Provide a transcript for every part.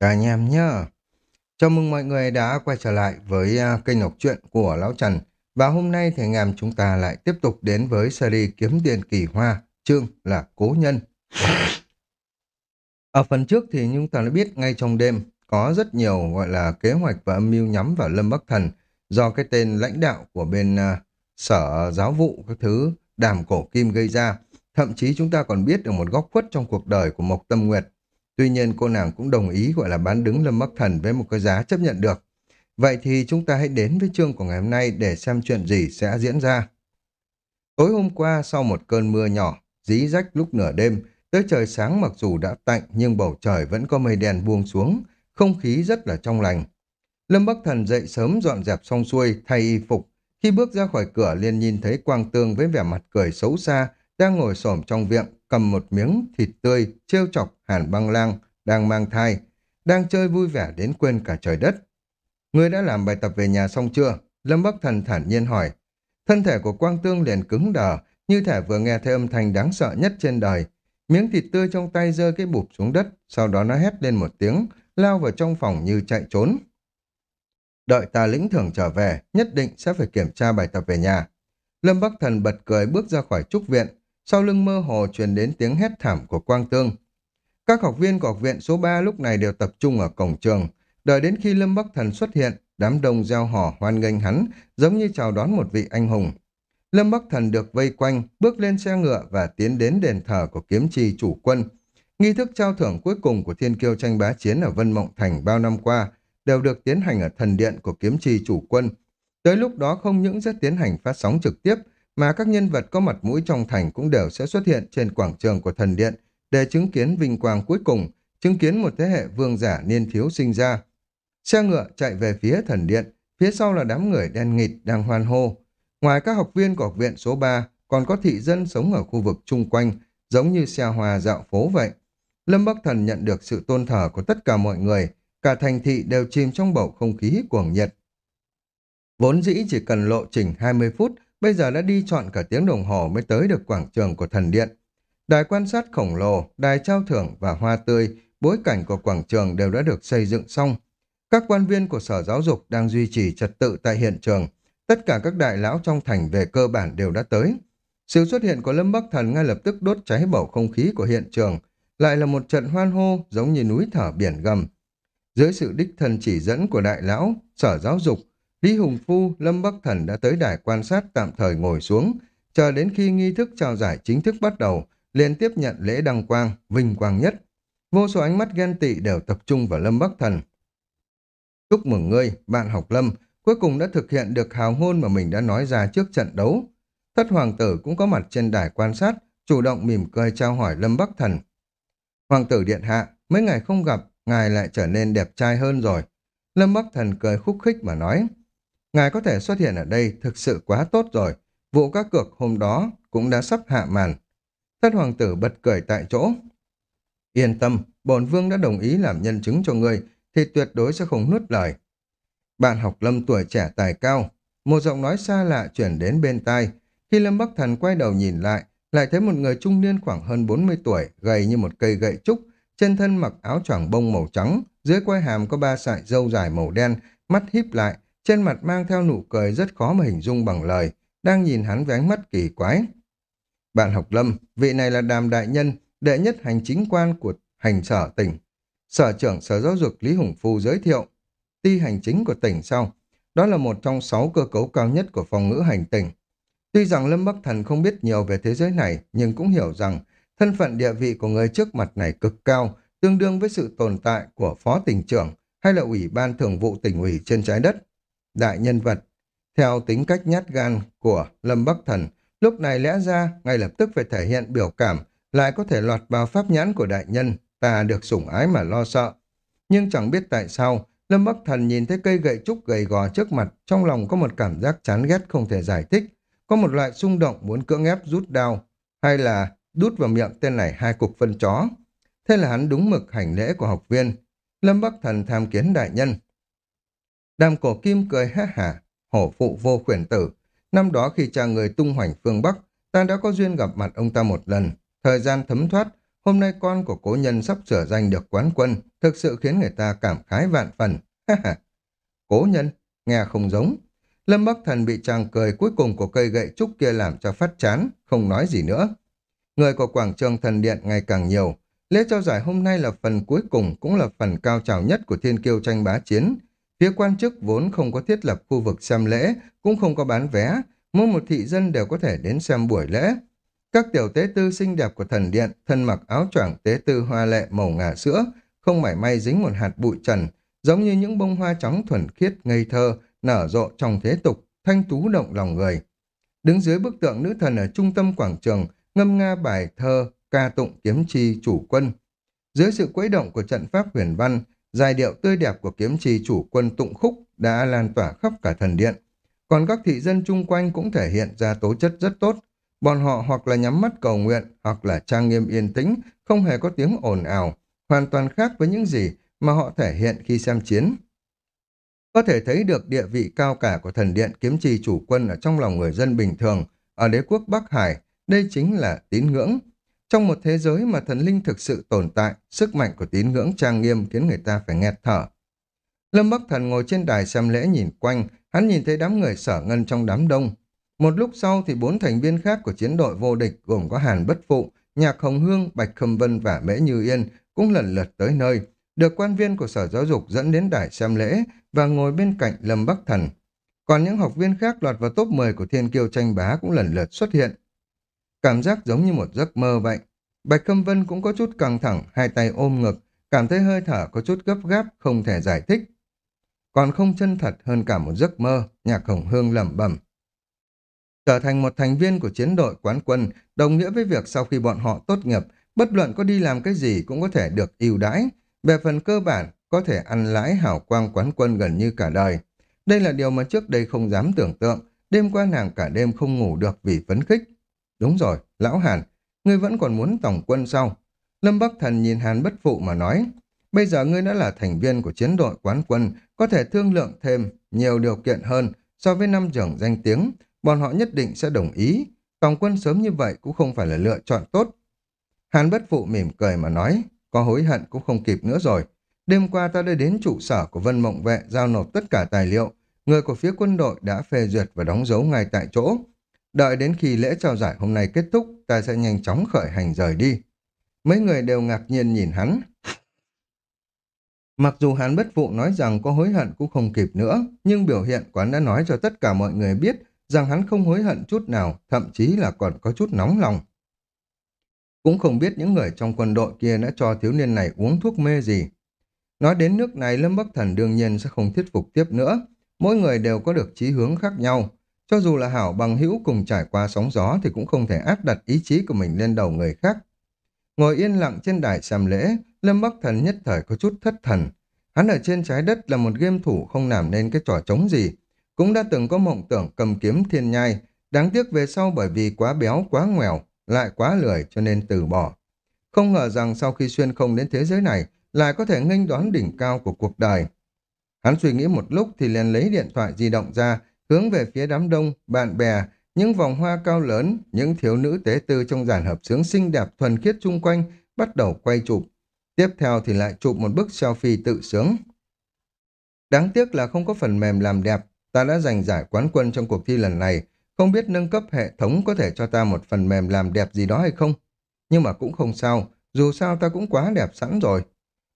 Cả anh em nhá. Chào mừng mọi người đã quay trở lại với à, kênh đọc truyện của Lão Trần. Và hôm nay thì anh em chúng ta lại tiếp tục đến với series Kiếm Tiền Kỳ Hoa, chương là Cố Nhân. Ở phần trước thì chúng ta đã biết ngay trong đêm có rất nhiều gọi là kế hoạch và âm mưu nhắm vào Lâm Bắc Thần do cái tên lãnh đạo của bên uh, sở giáo vụ các thứ đàm cổ kim gây ra. Thậm chí chúng ta còn biết được một góc khuất trong cuộc đời của Mộc Tâm Nguyệt Tuy nhiên cô nàng cũng đồng ý gọi là bán đứng Lâm Bắc Thần với một cái giá chấp nhận được. Vậy thì chúng ta hãy đến với chương của ngày hôm nay để xem chuyện gì sẽ diễn ra. Tối hôm qua sau một cơn mưa nhỏ, dí rách lúc nửa đêm, tới trời sáng mặc dù đã tạnh nhưng bầu trời vẫn có mây đen buông xuống, không khí rất là trong lành. Lâm Bắc Thần dậy sớm dọn dẹp xong xuôi, thay y phục. Khi bước ra khỏi cửa liền nhìn thấy Quang Tương với vẻ mặt cười xấu xa, đang ngồi xổm trong viện, cầm một miếng thịt tươi, trêu chọc Hàn băng lang, đang mang thai, đang chơi vui vẻ đến quên cả trời đất. Ngươi đã làm bài tập về nhà xong chưa? Lâm Bắc Thần thản nhiên hỏi. Thân thể của Quang Tương liền cứng đờ, như thể vừa nghe thấy âm thanh đáng sợ nhất trên đời. Miếng thịt tươi trong tay rơi cái bụp xuống đất, sau đó nó hét lên một tiếng, lao vào trong phòng như chạy trốn. Đợi ta lĩnh thưởng trở về, nhất định sẽ phải kiểm tra bài tập về nhà. Lâm Bắc Thần bật cười bước ra khỏi trúc viện, sau lưng mơ hồ truyền đến tiếng hét thảm của Quang Tương. Các học viên của học viện số 3 lúc này đều tập trung ở cổng trường. Đợi đến khi Lâm Bắc Thần xuất hiện, đám đông gieo hò hoan nghênh hắn, giống như chào đón một vị anh hùng. Lâm Bắc Thần được vây quanh, bước lên xe ngựa và tiến đến đền thờ của kiếm trì chủ quân. Nghi thức trao thưởng cuối cùng của thiên kiêu tranh bá chiến ở Vân Mộng Thành bao năm qua đều được tiến hành ở thần điện của kiếm trì chủ quân. Tới lúc đó không những sẽ tiến hành phát sóng trực tiếp, mà các nhân vật có mặt mũi trong thành cũng đều sẽ xuất hiện trên quảng trường của thần điện để chứng kiến vinh quang cuối cùng, chứng kiến một thế hệ vương giả niên thiếu sinh ra. Xe ngựa chạy về phía thần điện, phía sau là đám người đen nghịt đang hoan hô. Ngoài các học viên của học viện số 3, còn có thị dân sống ở khu vực chung quanh, giống như xe hòa dạo phố vậy. Lâm Bắc Thần nhận được sự tôn thờ của tất cả mọi người, cả thành thị đều chìm trong bầu không khí cuồng nhiệt. Vốn dĩ chỉ cần lộ trình 20 phút, bây giờ đã đi chọn cả tiếng đồng hồ mới tới được quảng trường của thần điện. Đài quan sát khổng lồ, đài trao thưởng và hoa tươi, bối cảnh của quảng trường đều đã được xây dựng xong. Các quan viên của Sở Giáo dục đang duy trì trật tự tại hiện trường. Tất cả các đại lão trong thành về cơ bản đều đã tới. Sự xuất hiện của Lâm Bắc Thần ngay lập tức đốt cháy bầu không khí của hiện trường, lại là một trận hoan hô giống như núi thở biển gầm. Dưới sự đích thân chỉ dẫn của đại lão, Sở Giáo dục, Lý Hùng Phu, Lâm Bắc Thần đã tới đài quan sát tạm thời ngồi xuống, chờ đến khi nghi thức trao giải chính thức bắt đầu, liền tiếp nhận lễ đăng quang, vinh quang nhất. Vô số ánh mắt ghen tị đều tập trung vào Lâm Bắc Thần. Chúc mừng ngươi, bạn học Lâm, cuối cùng đã thực hiện được hào ngôn mà mình đã nói ra trước trận đấu. Thất hoàng tử cũng có mặt trên đài quan sát, chủ động mỉm cười trao hỏi Lâm Bắc Thần. Hoàng tử điện hạ, mấy ngày không gặp, ngài lại trở nên đẹp trai hơn rồi. Lâm Bắc Thần cười khúc khích mà nói. Ngài có thể xuất hiện ở đây thực sự quá tốt rồi. Vụ các cược hôm đó cũng đã sắp hạ màn. Thất hoàng tử bật cười tại chỗ. Yên tâm, bổn vương đã đồng ý làm nhân chứng cho ngươi, thì tuyệt đối sẽ không nuốt lời. Bạn học lâm tuổi trẻ tài cao, một giọng nói xa lạ chuyển đến bên tai. Khi Lâm Bắc Thần quay đầu nhìn lại, lại thấy một người trung niên khoảng hơn 40 tuổi, gầy như một cây gậy trúc, trên thân mặc áo choàng bông màu trắng, dưới quai hàm có ba sải râu dài màu đen, mắt híp lại, trên mặt mang theo nụ cười rất khó mà hình dung bằng lời, đang nhìn hắn với ánh mắt kỳ quái. Bạn học lâm, vị này là đàm đại nhân, đệ nhất hành chính quan của hành sở tỉnh. Sở trưởng Sở Giáo dục Lý Hùng Phu giới thiệu. Ti hành chính của tỉnh sau. Đó là một trong sáu cơ cấu cao nhất của phòng ngữ hành tỉnh. Tuy rằng Lâm Bắc Thần không biết nhiều về thế giới này, nhưng cũng hiểu rằng thân phận địa vị của người trước mặt này cực cao, tương đương với sự tồn tại của phó tỉnh trưởng hay là ủy ban thường vụ tỉnh ủy trên trái đất. Đại nhân vật, theo tính cách nhát gan của Lâm Bắc Thần, Lúc này lẽ ra, ngay lập tức phải thể hiện biểu cảm, lại có thể lọt vào pháp nhãn của đại nhân, ta được sủng ái mà lo sợ. Nhưng chẳng biết tại sao, Lâm Bắc Thần nhìn thấy cây gậy trúc gầy gò trước mặt, trong lòng có một cảm giác chán ghét không thể giải thích, có một loại xung động muốn cưỡng ép rút đao, hay là đút vào miệng tên này hai cục phân chó. Thế là hắn đúng mực hành lễ của học viên. Lâm Bắc Thần tham kiến đại nhân. Đàm cổ kim cười ha hả, hổ phụ vô khuyển tử, Năm đó khi cha người tung hoành phương Bắc, ta đã có duyên gặp mặt ông ta một lần. Thời gian thấm thoát, hôm nay con của cố nhân sắp sửa giành được quán quân, thực sự khiến người ta cảm khái vạn phần. cố nhân, nghe không giống. Lâm Bắc Thần bị chàng cười cuối cùng của cây gậy trúc kia làm cho phát chán, không nói gì nữa. Người của quảng trường thần điện ngày càng nhiều. Lễ trao giải hôm nay là phần cuối cùng cũng là phần cao trào nhất của thiên kiêu tranh bá chiến. Phía quan chức vốn không có thiết lập khu vực xem lễ, cũng không có bán vé, mỗi một thị dân đều có thể đến xem buổi lễ. Các tiểu tế tư xinh đẹp của thần điện, thân mặc áo choàng tế tư hoa lệ màu ngà sữa, không mảy may dính một hạt bụi trần, giống như những bông hoa trắng thuần khiết ngây thơ, nở rộ trong thế tục, thanh tú động lòng người. Đứng dưới bức tượng nữ thần ở trung tâm quảng trường, ngâm nga bài thơ, ca tụng kiếm chi chủ quân. Dưới sự quấy động của trận pháp huyền văn, giai điệu tươi đẹp của kiếm trì chủ quân tụng khúc đã lan tỏa khắp cả thần điện. Còn các thị dân chung quanh cũng thể hiện ra tố chất rất tốt. Bọn họ hoặc là nhắm mắt cầu nguyện, hoặc là trang nghiêm yên tĩnh, không hề có tiếng ồn ào, hoàn toàn khác với những gì mà họ thể hiện khi xem chiến. Có thể thấy được địa vị cao cả của thần điện kiếm trì chủ quân ở trong lòng người dân bình thường, ở đế quốc Bắc Hải, đây chính là tín ngưỡng. Trong một thế giới mà thần linh thực sự tồn tại, sức mạnh của tín ngưỡng trang nghiêm khiến người ta phải nghẹt thở. Lâm Bắc Thần ngồi trên đài xem lễ nhìn quanh, hắn nhìn thấy đám người sở ngân trong đám đông. Một lúc sau thì bốn thành viên khác của chiến đội vô địch gồm có Hàn Bất Phụ, Nhạc Hồng Hương, Bạch Khâm Vân và Mễ Như Yên cũng lần lượt tới nơi, được quan viên của Sở Giáo dục dẫn đến đài xem lễ và ngồi bên cạnh Lâm Bắc Thần. Còn những học viên khác lọt vào top 10 của Thiên Kiêu tranh bá cũng lần lượt xuất hiện. Cảm giác giống như một giấc mơ vậy. Bạch Khâm Vân cũng có chút căng thẳng, hai tay ôm ngực, cảm thấy hơi thở có chút gấp gáp, không thể giải thích. Còn không chân thật hơn cả một giấc mơ, nhạc hồng hương lẩm bẩm. Trở thành một thành viên của chiến đội quán quân, đồng nghĩa với việc sau khi bọn họ tốt nghiệp, bất luận có đi làm cái gì cũng có thể được ưu đãi. Về phần cơ bản, có thể ăn lãi hảo quang quán quân gần như cả đời. Đây là điều mà trước đây không dám tưởng tượng, đêm qua nàng cả đêm không ngủ được vì phấn khích. Đúng rồi, lão Hàn, ngươi vẫn còn muốn tổng quân sao? Lâm Bắc Thần nhìn Hàn bất phụ mà nói, bây giờ ngươi đã là thành viên của chiến đội quán quân, có thể thương lượng thêm nhiều điều kiện hơn so với năm trưởng danh tiếng, bọn họ nhất định sẽ đồng ý. Tổng quân sớm như vậy cũng không phải là lựa chọn tốt. Hàn bất phụ mỉm cười mà nói, có hối hận cũng không kịp nữa rồi. Đêm qua ta đã đến trụ sở của Vân Mộng Vệ giao nộp tất cả tài liệu. Người của phía quân đội đã phê duyệt và đóng dấu ngay tại chỗ. Đợi đến khi lễ trao giải hôm nay kết thúc, ta sẽ nhanh chóng khởi hành rời đi. Mấy người đều ngạc nhiên nhìn hắn. Mặc dù hắn bất phụ nói rằng có hối hận cũng không kịp nữa, nhưng biểu hiện của hắn đã nói cho tất cả mọi người biết rằng hắn không hối hận chút nào, thậm chí là còn có chút nóng lòng. Cũng không biết những người trong quân đội kia đã cho thiếu niên này uống thuốc mê gì. Nói đến nước này, Lâm Bắc Thần đương nhiên sẽ không thuyết phục tiếp nữa. Mỗi người đều có được chí hướng khác nhau. Cho dù là hảo bằng hữu cùng trải qua sóng gió thì cũng không thể áp đặt ý chí của mình lên đầu người khác. Ngồi yên lặng trên đài xem lễ, Lâm Bắc Thần nhất thời có chút thất thần. Hắn ở trên trái đất là một game thủ không làm nên cái trò trống gì. Cũng đã từng có mộng tưởng cầm kiếm thiên nhai, đáng tiếc về sau bởi vì quá béo, quá nghèo, lại quá lười cho nên từ bỏ. Không ngờ rằng sau khi xuyên không đến thế giới này, lại có thể nghênh đón đỉnh cao của cuộc đời. Hắn suy nghĩ một lúc thì liền lấy điện thoại di động ra, hướng về phía đám đông, bạn bè, những vòng hoa cao lớn, những thiếu nữ tế tư trong giàn hợp sướng xinh đẹp thuần khiết chung quanh bắt đầu quay chụp. Tiếp theo thì lại chụp một bức selfie tự sướng. Đáng tiếc là không có phần mềm làm đẹp, ta đã giành giải quán quân trong cuộc thi lần này, không biết nâng cấp hệ thống có thể cho ta một phần mềm làm đẹp gì đó hay không. Nhưng mà cũng không sao, dù sao ta cũng quá đẹp sẵn rồi.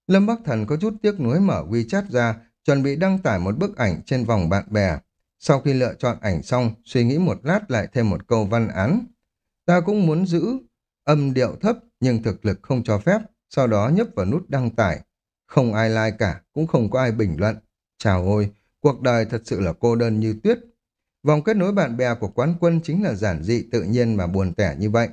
Lâm Bắc Thần có chút tiếc nuối mở WeChat ra, chuẩn bị đăng tải một bức ảnh trên vòng bạn bè. Sau khi lựa chọn ảnh xong, suy nghĩ một lát lại thêm một câu văn án. Ta cũng muốn giữ âm điệu thấp nhưng thực lực không cho phép, sau đó nhấp vào nút đăng tải. Không ai like cả, cũng không có ai bình luận. Chào ôi, cuộc đời thật sự là cô đơn như tuyết. Vòng kết nối bạn bè của quán quân chính là giản dị tự nhiên mà buồn tẻ như vậy.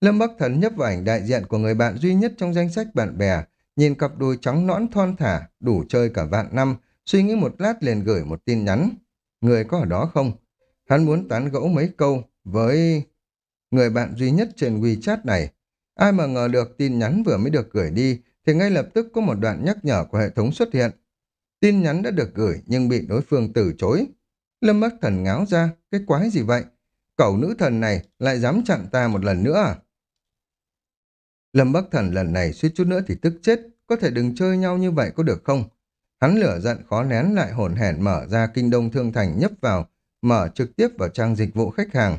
Lâm Bắc Thần nhấp vào ảnh đại diện của người bạn duy nhất trong danh sách bạn bè, nhìn cặp đùi trắng nõn thon thả, đủ chơi cả vạn năm, suy nghĩ một lát liền gửi một tin nhắn. Người có ở đó không? Hắn muốn tán gẫu mấy câu với người bạn duy nhất trên WeChat này. Ai mà ngờ được tin nhắn vừa mới được gửi đi, thì ngay lập tức có một đoạn nhắc nhở của hệ thống xuất hiện. Tin nhắn đã được gửi nhưng bị đối phương từ chối. Lâm Bắc Thần ngáo ra, cái quái gì vậy? Cậu nữ thần này lại dám chặn ta một lần nữa à? Lâm Bắc Thần lần này suýt chút nữa thì tức chết, có thể đừng chơi nhau như vậy có được không? Hắn lửa giận khó nén lại hồn hển mở ra kinh đông thương thành nhấp vào, mở trực tiếp vào trang dịch vụ khách hàng.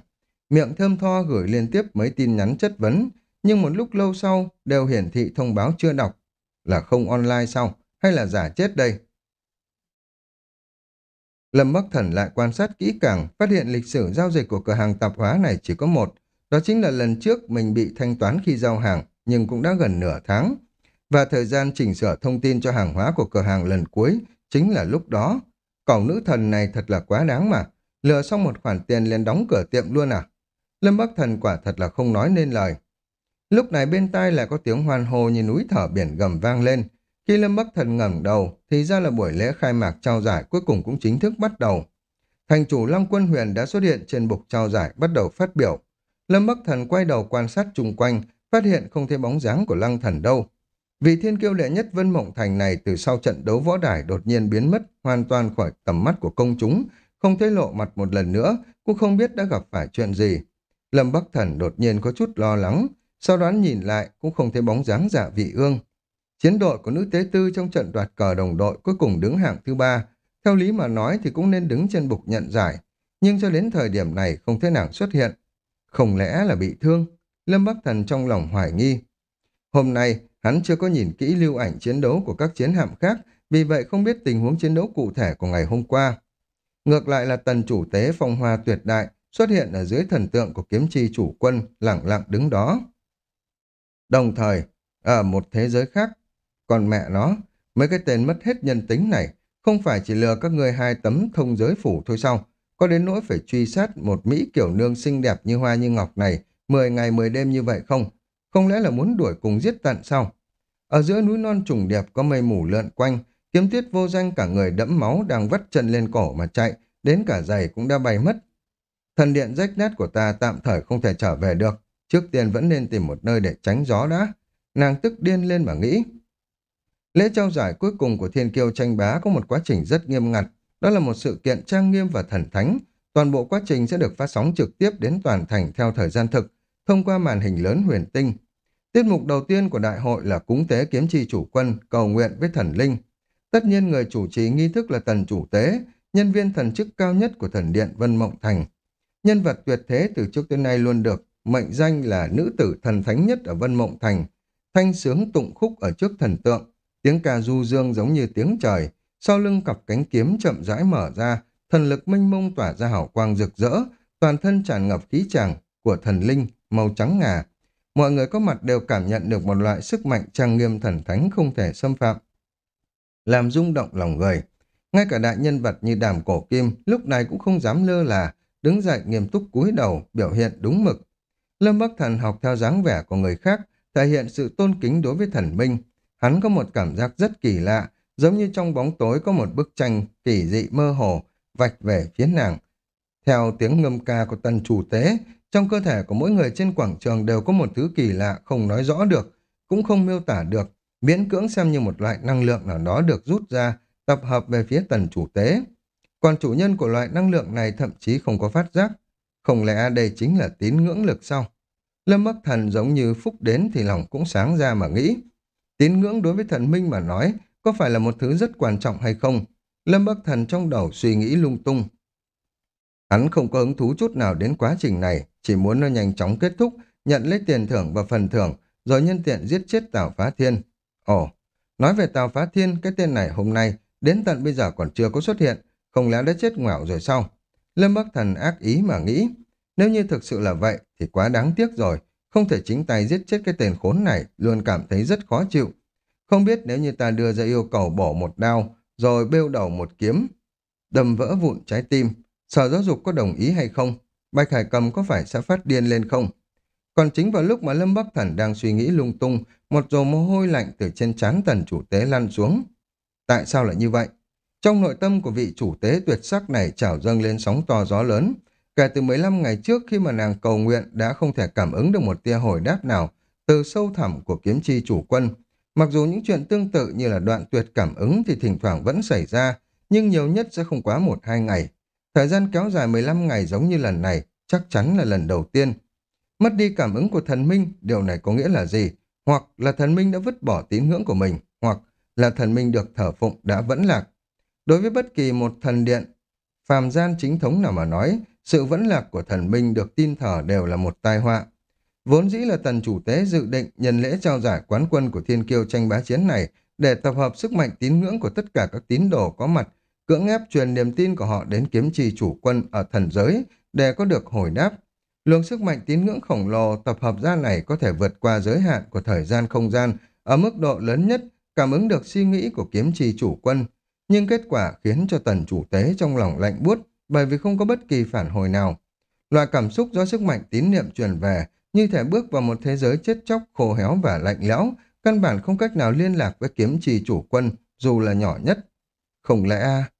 Miệng thơm tho gửi liên tiếp mấy tin nhắn chất vấn, nhưng một lúc lâu sau đều hiển thị thông báo chưa đọc. Là không online sao? Hay là giả chết đây? Lâm Bắc Thần lại quan sát kỹ càng, phát hiện lịch sử giao dịch của cửa hàng tạp hóa này chỉ có một, đó chính là lần trước mình bị thanh toán khi giao hàng, nhưng cũng đã gần nửa tháng. Và thời gian chỉnh sửa thông tin cho hàng hóa của cửa hàng lần cuối chính là lúc đó. Cổng nữ thần này thật là quá đáng mà. Lừa xong một khoản tiền liền đóng cửa tiệm luôn à? Lâm Bắc Thần quả thật là không nói nên lời. Lúc này bên tai lại có tiếng hoan hô như núi thở biển gầm vang lên. Khi Lâm Bắc Thần ngẩng đầu, thì ra là buổi lễ khai mạc trao giải cuối cùng cũng chính thức bắt đầu. Thành chủ Long Quân Huyền đã xuất hiện trên bục trao giải bắt đầu phát biểu. Lâm Bắc Thần quay đầu quan sát chung quanh, phát hiện không thấy bóng dáng của Lăng Thần đâu. Vị thiên kiêu đệ nhất Vân Mộng Thành này từ sau trận đấu võ đài đột nhiên biến mất hoàn toàn khỏi tầm mắt của công chúng, không thấy lộ mặt một lần nữa, cũng không biết đã gặp phải chuyện gì. Lâm Bắc Thần đột nhiên có chút lo lắng, sau đó nhìn lại cũng không thấy bóng dáng dạ vị ương. Chiến đội của nữ tế tư trong trận đoạt cờ đồng đội cuối cùng đứng hạng thứ ba. Theo lý mà nói thì cũng nên đứng trên bục nhận giải, nhưng cho đến thời điểm này không thấy nàng xuất hiện. Không lẽ là bị thương? Lâm Bắc Thần trong lòng hoài nghi. Hôm nay, hắn chưa có nhìn kỹ lưu ảnh chiến đấu của các chiến hạm khác, vì vậy không biết tình huống chiến đấu cụ thể của ngày hôm qua. Ngược lại là tần chủ tế phong hoa tuyệt đại xuất hiện ở dưới thần tượng của kiếm chi chủ quân lặng lặng đứng đó. Đồng thời, ở một thế giới khác, còn mẹ nó, mấy cái tên mất hết nhân tính này, không phải chỉ lừa các người hai tấm thông giới phủ thôi sao? Có đến nỗi phải truy sát một Mỹ kiểu nương xinh đẹp như hoa như ngọc này 10 ngày 10 đêm như vậy không? Không lẽ là muốn đuổi cùng giết tận sao? Ở giữa núi non trùng đẹp có mây mù lượn quanh, kiếm tiết vô danh cả người đẫm máu đang vắt chân lên cổ mà chạy, đến cả giày cũng đã bay mất. Thần điện rách nát của ta tạm thời không thể trở về được, trước tiên vẫn nên tìm một nơi để tránh gió đã. Nàng tức điên lên mà nghĩ. Lễ trao giải cuối cùng của thiên kiêu tranh bá có một quá trình rất nghiêm ngặt, đó là một sự kiện trang nghiêm và thần thánh. Toàn bộ quá trình sẽ được phát sóng trực tiếp đến toàn thành theo thời gian thực, thông qua màn hình lớn huyền tinh. Tiết mục đầu tiên của đại hội là cúng tế kiếm chi chủ quân, cầu nguyện với thần linh. Tất nhiên người chủ trì nghi thức là tần chủ tế, nhân viên thần chức cao nhất của thần điện Vân Mộng Thành. Nhân vật tuyệt thế từ trước tới nay luôn được mệnh danh là nữ tử thần thánh nhất ở Vân Mộng Thành. Thanh sướng tụng khúc ở trước thần tượng, tiếng ca du dương giống như tiếng trời, sau lưng cặp cánh kiếm chậm rãi mở ra, thần lực mênh mông tỏa ra hào quang rực rỡ, toàn thân tràn ngập khí tràng của thần linh màu trắng ngà. Mọi người có mặt đều cảm nhận được một loại sức mạnh trang nghiêm thần thánh không thể xâm phạm. Làm rung động lòng người. Ngay cả đại nhân vật như đàm cổ kim lúc này cũng không dám lơ là, đứng dậy nghiêm túc cúi đầu, biểu hiện đúng mực. Lâm Bắc Thần học theo dáng vẻ của người khác, thể hiện sự tôn kính đối với thần minh. Hắn có một cảm giác rất kỳ lạ, giống như trong bóng tối có một bức tranh kỳ dị mơ hồ, vạch về phía nàng. Theo tiếng ngâm ca của tần chủ tế, trong cơ thể của mỗi người trên quảng trường đều có một thứ kỳ lạ không nói rõ được, cũng không miêu tả được, miễn cưỡng xem như một loại năng lượng nào đó được rút ra, tập hợp về phía tần chủ tế. Còn chủ nhân của loại năng lượng này thậm chí không có phát giác. Không lẽ đây chính là tín ngưỡng lực sao? Lâm Bắc Thần giống như phúc đến thì lòng cũng sáng ra mà nghĩ. Tín ngưỡng đối với thần minh mà nói có phải là một thứ rất quan trọng hay không? Lâm Bắc Thần trong đầu suy nghĩ lung tung. Hắn không có hứng thú chút nào đến quá trình này, chỉ muốn nó nhanh chóng kết thúc, nhận lấy tiền thưởng và phần thưởng, rồi nhân tiện giết chết Tào Phá Thiên. Ồ, nói về Tào Phá Thiên, cái tên này hôm nay, đến tận bây giờ còn chưa có xuất hiện, không lẽ đã chết ngoảo rồi sao? Lâm Bắc Thần ác ý mà nghĩ, nếu như thực sự là vậy thì quá đáng tiếc rồi, không thể chính tay giết chết cái tên khốn này, luôn cảm thấy rất khó chịu. Không biết nếu như ta đưa ra yêu cầu bỏ một đao, rồi bêu đầu một kiếm, đâm vỡ vụn trái tim, sở giáo dục có đồng ý hay không? Bạch Hải Cầm có phải sẽ phát điên lên không? Còn chính vào lúc mà Lâm Bắc Thần đang suy nghĩ lung tung, một dồ mồ hôi lạnh từ trên trán tần chủ tế lăn xuống. Tại sao lại như vậy? Trong nội tâm của vị chủ tế tuyệt sắc này trào dâng lên sóng to gió lớn. Kể từ 15 ngày trước khi mà nàng cầu nguyện đã không thể cảm ứng được một tia hồi đáp nào từ sâu thẳm của kiếm chi chủ quân. Mặc dù những chuyện tương tự như là đoạn tuyệt cảm ứng thì thỉnh thoảng vẫn xảy ra, nhưng nhiều nhất sẽ không quá một hai ngày. Thời gian kéo dài 15 ngày giống như lần này, chắc chắn là lần đầu tiên. Mất đi cảm ứng của thần minh, điều này có nghĩa là gì? hoặc là thần minh đã vứt bỏ tín ngưỡng của mình, hoặc là thần minh được thờ phụng đã vẫn lạc. Đối với bất kỳ một thần điện, phàm gian chính thống nào mà nói, sự vẫn lạc của thần minh được tin thờ đều là một tai họa. Vốn dĩ là tần chủ tế dự định nhân lễ trao giải quán quân của thiên kiêu tranh bá chiến này để tập hợp sức mạnh tín ngưỡng của tất cả các tín đồ có mặt, cưỡng ép truyền niềm tin của họ đến kiếm trì chủ quân ở thần giới để có được hồi đáp. lượng sức mạnh tín ngưỡng khổng lồ tập hợp ra này có thể vượt qua giới hạn của thời gian không gian ở mức độ lớn nhất, cảm ứng được suy nghĩ của kiếm trì chủ quân. Nhưng kết quả khiến cho tần chủ tế trong lòng lạnh buốt bởi vì không có bất kỳ phản hồi nào. Loại cảm xúc do sức mạnh tín niệm truyền về như thể bước vào một thế giới chết chóc, khô héo và lạnh lẽo, căn bản không cách nào liên lạc với kiếm trì chủ quân, dù là nhỏ nhất. Không lẽ a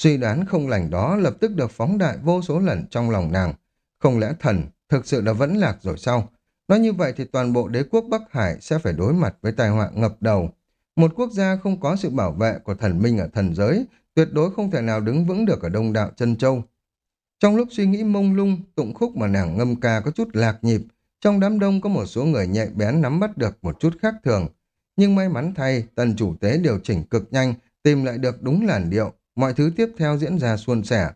suy đoán không lành đó lập tức được phóng đại vô số lần trong lòng nàng. Không lẽ thần thực sự đã vẫn lạc rồi sao? Nói như vậy thì toàn bộ đế quốc Bắc Hải sẽ phải đối mặt với tai họa ngập đầu. Một quốc gia không có sự bảo vệ của thần minh ở thần giới, tuyệt đối không thể nào đứng vững được ở đông đạo chân châu. Trong lúc suy nghĩ mông lung, tụng khúc mà nàng ngâm ca có chút lạc nhịp, trong đám đông có một số người nhạy bén nắm bắt được một chút khác thường. Nhưng may mắn thay, tần chủ tế điều chỉnh cực nhanh, tìm lại được đúng làn điệu, mọi thứ tiếp theo diễn ra suôn sẻ.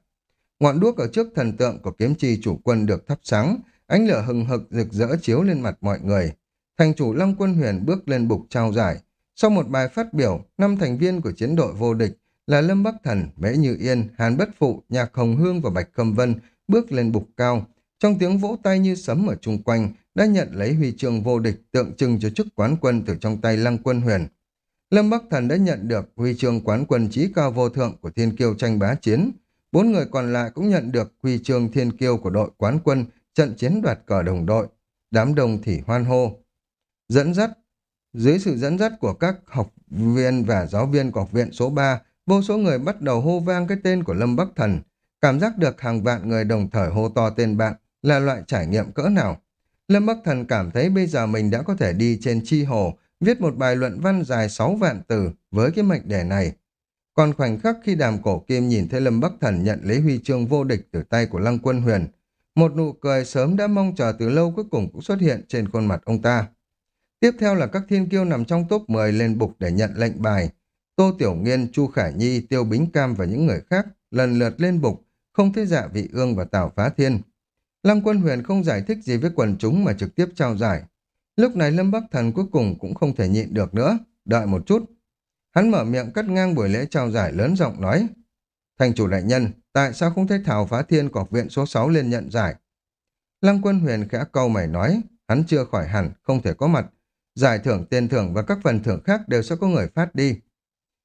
Ngọn đuốc ở trước thần tượng của kiếm chi chủ quân được thắp sáng, ánh lửa hừng hực rực rỡ chiếu lên mặt mọi người. Thành chủ Long Quân Huyền bước lên bục trao giải. Sau một bài phát biểu, năm thành viên của chiến đội vô địch là Lâm Bắc Thần, Mễ Như Yên, Hàn Bất Phụ, Nhạc Hồng Hương và Bạch Cầm Vân bước lên bục cao. Trong tiếng vỗ tay như sấm ở chung quanh, đã nhận lấy huy chương vô địch tượng trưng cho chức quán quân từ trong tay Lăng Quân Huyền. Lâm Bắc Thần đã nhận được huy chương quán quân trí cao vô thượng của Thiên Kiêu tranh bá chiến. Bốn người còn lại cũng nhận được huy chương Thiên Kiêu của đội quán quân trận chiến đoạt cờ đồng đội. Đám đông thì hoan hô. Dẫn dắt Dưới sự dẫn dắt của các học viên và giáo viên của học viện số 3, vô số người bắt đầu hô vang cái tên của Lâm Bắc Thần. Cảm giác được hàng vạn người đồng thời hô to tên bạn là loại trải nghiệm cỡ nào. Lâm Bắc Thần cảm thấy bây giờ mình đã có thể đi trên chi hồ, viết một bài luận văn dài 6 vạn từ với cái mệnh đề này. Còn khoảnh khắc khi đàm cổ kim nhìn thấy Lâm Bắc Thần nhận lấy huy chương vô địch từ tay của Lăng Quân Huyền, một nụ cười sớm đã mong chờ từ lâu cuối cùng cũng xuất hiện trên khuôn mặt ông ta. Tiếp theo là các thiên kiêu nằm trong top 10 lên bục để nhận lệnh bài. Tô Tiểu Nghiên, Chu khải Nhi, Tiêu Bính Cam và những người khác lần lượt lên bục, không thấy dạ vị ương và Tào Phá Thiên. Lăng Quân Huyền không giải thích gì với quần chúng mà trực tiếp trao giải. Lúc này Lâm Bắc Thần cuối cùng cũng không thể nhịn được nữa, đợi một chút. Hắn mở miệng cắt ngang buổi lễ trao giải lớn giọng nói. Thành chủ đại nhân, tại sao không thấy Thảo Phá Thiên của học viện số 6 lên nhận giải? Lăng Quân Huyền khẽ câu mày nói, hắn chưa khỏi hẳn, không thể có mặt. Giải thưởng, tiền thưởng và các phần thưởng khác đều sẽ có người phát đi.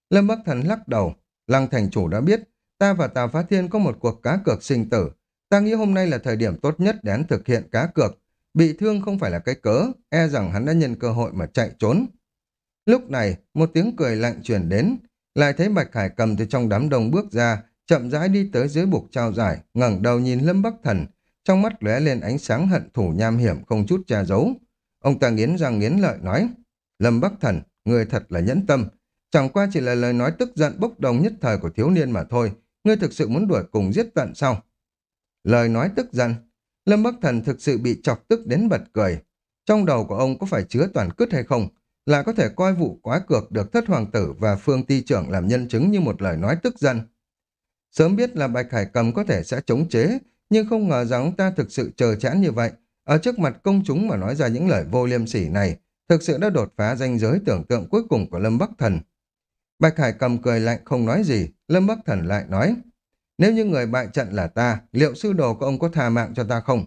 Lâm Bắc Thần lắc đầu, Lăng Thành chủ đã biết, ta và Tào Phá Thiên có một cuộc cá cược sinh tử, Ta nghĩ hôm nay là thời điểm tốt nhất để hắn thực hiện cá cược. Bị thương không phải là cái cớ, e rằng hắn đã nhân cơ hội mà chạy trốn. Lúc này, một tiếng cười lạnh truyền đến, lại thấy Bạch Hải cầm từ trong đám đông bước ra, chậm rãi đi tới dưới bục trao giải, ngẩng đầu nhìn Lâm Bắc Thần, trong mắt lóe lên ánh sáng hận thù nham hiểm không chút che giấu. Ông ta nghiến răng nghiến lợi nói, Lâm Bắc Thần, người thật là nhẫn tâm, chẳng qua chỉ là lời nói tức giận bốc đồng nhất thời của thiếu niên mà thôi, ngươi thực sự muốn đuổi cùng giết tận sao? Lời nói tức giận. Lâm Bắc Thần thực sự bị chọc tức đến bật cười. Trong đầu của ông có phải chứa toàn cứt hay không? Là có thể coi vụ quá cược được thất hoàng tử và phương ti trưởng làm nhân chứng như một lời nói tức giận. Sớm biết là Bạch Hải Cầm có thể sẽ chống chế, nhưng không ngờ rằng ông ta thực sự chờ chán như vậy. Ở trước mặt công chúng mà nói ra những lời vô liêm sỉ này, thực sự đã đột phá ranh giới tưởng tượng cuối cùng của Lâm Bắc Thần. Bạch Hải Cầm cười lạnh không nói gì, Lâm Bắc Thần lại nói. Nếu như người bại trận là ta, liệu sư đồ của ông có tha mạng cho ta không?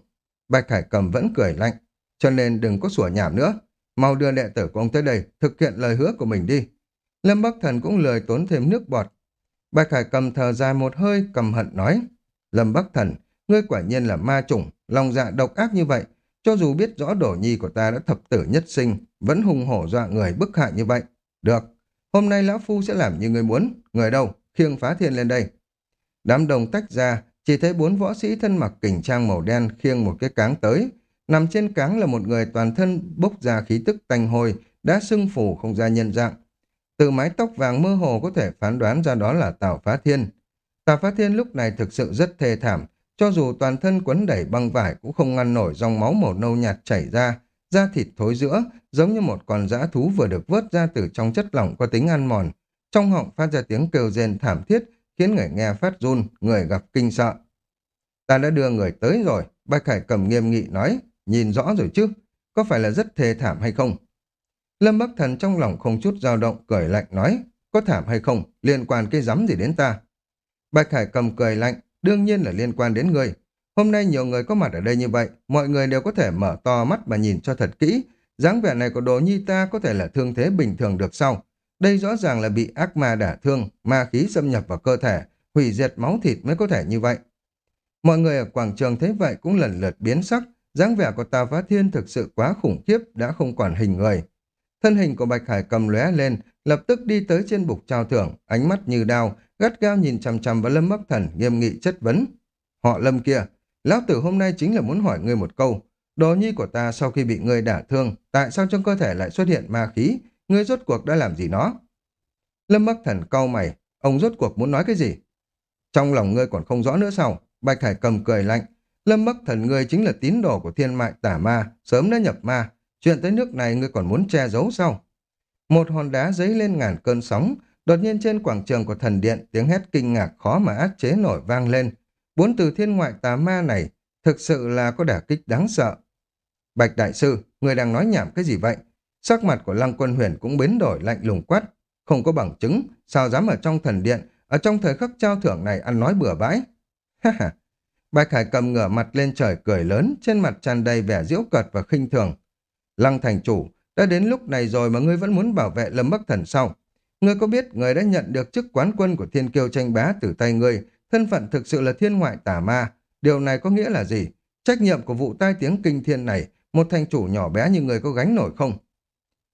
Bạch Khải Cầm vẫn cười lạnh, cho nên đừng có sủa nhảm nữa. Mau đưa đệ tử của ông tới đây, thực hiện lời hứa của mình đi. Lâm Bắc Thần cũng lười tốn thêm nước bọt. Bạch Khải Cầm thở dài một hơi, cầm hận nói. Lâm Bắc Thần, ngươi quả nhiên là ma chủng, lòng dạ độc ác như vậy. Cho dù biết rõ đổ nhi của ta đã thập tử nhất sinh, vẫn hùng hổ dọa người bức hại như vậy. Được, hôm nay Lão Phu sẽ làm như ngươi muốn. Người đâu? Khiêng phá thiên lên đây. Đám đông tách ra, chỉ thấy bốn võ sĩ thân mặc kình trang màu đen khiêng một cái cáng tới. Nằm trên cáng là một người toàn thân bốc ra khí tức tanh hôi, đã sưng phù không ra nhân dạng. Từ mái tóc vàng mơ hồ có thể phán đoán ra đó là Tào Phá Thiên. Tào Phá Thiên lúc này thực sự rất thê thảm, cho dù toàn thân quấn đẩy băng vải cũng không ngăn nổi dòng máu màu nâu nhạt chảy ra, da thịt thối giữa, giống như một con dã thú vừa được vớt ra từ trong chất lỏng có tính ăn mòn. Trong họng phát ra tiếng kêu rên thảm thiết, khiến người nghe phát run, người gặp kinh sợ. Ta đã đưa người tới rồi, Bạch Hải cầm nghiêm nghị nói, nhìn rõ rồi chứ, có phải là rất thê thảm hay không? Lâm Bắc Thần trong lòng không chút dao động, cười lạnh nói, có thảm hay không, liên quan cái rắm gì đến ta? Bạch Hải cầm cười lạnh, đương nhiên là liên quan đến người. Hôm nay nhiều người có mặt ở đây như vậy, mọi người đều có thể mở to mắt mà nhìn cho thật kỹ. dáng vẻ này của đồ nhi ta có thể là thương thế bình thường được sau. Đây rõ ràng là bị ác ma đả thương, ma khí xâm nhập vào cơ thể, hủy diệt máu thịt mới có thể như vậy. Mọi người ở quảng trường thấy vậy cũng lần lượt biến sắc, dáng vẻ của Tà Phá Thiên thực sự quá khủng khiếp, đã không còn hình người. Thân hình của Bạch Hải cầm lóe lên, lập tức đi tới trên bục trao thưởng, ánh mắt như đao, gắt gao nhìn chằm chằm vào Lâm Bắc Thần, nghiêm nghị chất vấn. Họ Lâm kia, lão tử hôm nay chính là muốn hỏi ngươi một câu. Đồ nhi của ta sau khi bị ngươi đả thương, tại sao trong cơ thể lại xuất hiện ma khí? Ngươi rốt cuộc đã làm gì nó? Lâm Bắc Thần cau mày, ông rốt cuộc muốn nói cái gì? Trong lòng ngươi còn không rõ nữa sao? Bạch Hải cầm cười lạnh. Lâm Bắc Thần ngươi chính là tín đồ của thiên mại tả ma, sớm đã nhập ma. Chuyện tới nước này ngươi còn muốn che giấu sao? Một hòn đá dấy lên ngàn cơn sóng, đột nhiên trên quảng trường của thần điện tiếng hét kinh ngạc khó mà át chế nổi vang lên. Bốn từ thiên ngoại tà ma này thực sự là có đả kích đáng sợ. Bạch Đại Sư, người đang nói nhảm cái gì vậy? Sắc mặt của Lăng Quân Huyền cũng biến đổi lạnh lùng quát. Không có bằng chứng, sao dám ở trong thần điện, ở trong thời khắc trao thưởng này ăn nói bừa bãi? Ha ha! Bạch Hải cầm ngửa mặt lên trời cười lớn, trên mặt tràn đầy vẻ diễu cợt và khinh thường. Lăng thành chủ, đã đến lúc này rồi mà ngươi vẫn muốn bảo vệ Lâm Bắc Thần sao? Ngươi có biết ngươi đã nhận được chức quán quân của thiên kiêu tranh bá từ tay ngươi, thân phận thực sự là thiên ngoại tả ma. Điều này có nghĩa là gì? Trách nhiệm của vụ tai tiếng kinh thiên này, một thành chủ nhỏ bé như người có gánh nổi không?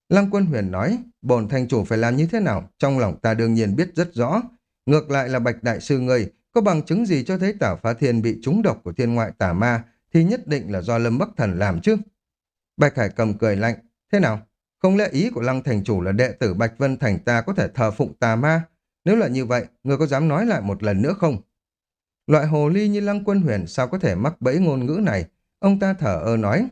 Lăng quân huyền nói, bổn thành chủ phải làm như thế nào? Trong lòng ta đương nhiên biết rất rõ. Ngược lại là bạch đại sư ngươi, có bằng chứng gì cho thấy Tả phá thiên bị trúng độc của thiên ngoại tả ma, thì nhất định là do Lâm Bắc Thần làm chứ. Bạch Hải cầm cười lạnh, thế nào? Không lẽ ý của Lăng Thành Chủ là đệ tử Bạch Vân Thành ta có thể thờ phụng tà ma? Nếu là như vậy, người có dám nói lại một lần nữa không? Loại hồ ly như Lăng Quân Huyền sao có thể mắc bẫy ngôn ngữ này? Ông ta thở ơ nói.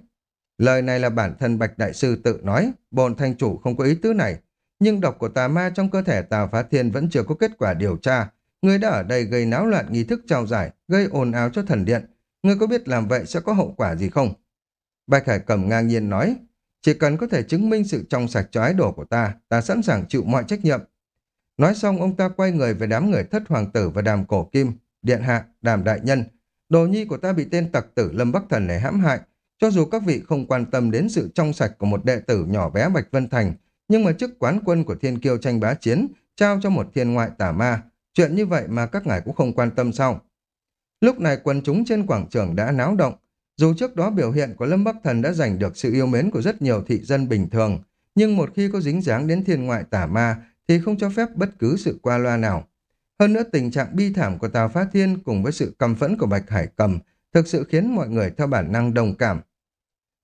Lời này là bản thân Bạch Đại Sư tự nói, bồn thành chủ không có ý tứ này. Nhưng độc của tà ma trong cơ thể Tào Phá Thiên vẫn chưa có kết quả điều tra. Người đã ở đây gây náo loạn nghi thức trao giải, gây ồn ào cho thần điện. Người có biết làm vậy sẽ có hậu quả gì không? Bạch Hải Cầm ngang nhiên nói, chỉ cần có thể chứng minh sự trong sạch cho ái đồ của ta, ta sẵn sàng chịu mọi trách nhiệm. Nói xong ông ta quay người về đám người thất hoàng tử và đàm cổ kim, điện hạ, đàm đại nhân. Đồ nhi của ta bị tên tặc tử Lâm Bắc Thần này hãm hại. Cho dù các vị không quan tâm đến sự trong sạch của một đệ tử nhỏ bé Bạch Vân Thành, nhưng mà chức quán quân của thiên kiêu tranh bá chiến trao cho một thiên ngoại tả ma. Chuyện như vậy mà các ngài cũng không quan tâm sao? Lúc này quần chúng trên quảng trường đã náo động, dù trước đó biểu hiện của Lâm Bắc Thần đã giành được sự yêu mến của rất nhiều thị dân bình thường, nhưng một khi có dính dáng đến thiên ngoại tả ma thì không cho phép bất cứ sự qua loa nào. Hơn nữa tình trạng bi thảm của Tào Phá Thiên cùng với sự căm phẫn của Bạch Hải Cầm thực sự khiến mọi người theo bản năng đồng cảm.